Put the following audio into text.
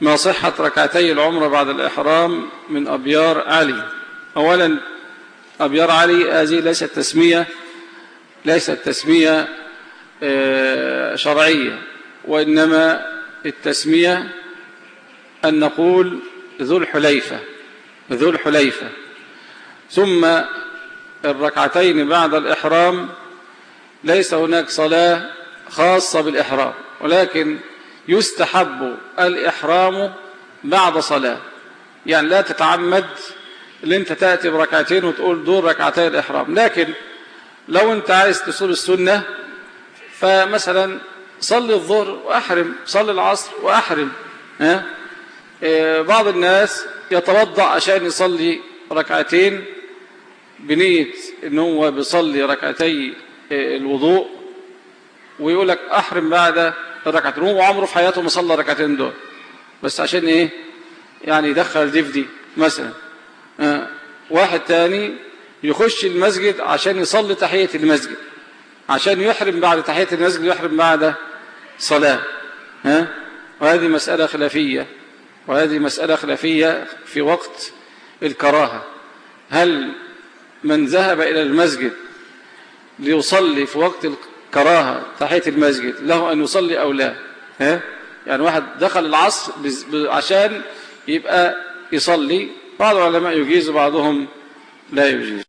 ما صحة ركعتي العمرة بعد الإحرام من أبيار علي. أولا أبيار علي هذه ليست تسمية ليست تسمية شرعية وإنما التسمية أن نقول ذو الحليفة ذو الحليفة. ثم الركعتين بعد الإحرام ليس هناك صلاة خاصة بالإحرام ولكن يستحب الإحرام بعد صلاة يعني لا تتعمد اللي أنت تأتي بركعتين وتقول دول ركعتين الإحرام لكن لو أنت عايز تصول السنة فمثلا صلي الظهر وأحرم صلي العصر وأحرم ها؟ بعض الناس يتوضأ عشان يصلي ركعتين بنية إن هو بيصلي ركعتي الوضوء ويقول لك أحرم بعد الركعتين هو عمره في حياته ما صلى ركعتين دول. بس عشان إيه؟ يعني يدخل دي في دي مثلا. آه. واحد تاني يخش المسجد عشان يصلي تحية المسجد. عشان يحرم بعد تحية المسجد يحرم بعد صلاة. ها آه. وهذه مسألة خلافية. وهذه مسألة خلافية في وقت الكراهة. هل من ذهب إلى المسجد ليصلي في وقت الكراهة تحية المسجد له أن يصلي أو لا. ها؟ يعني واحد دخل العصر عشان يبقى يصلي. بعض العلماء يجيز وبعضهم لا يجيز.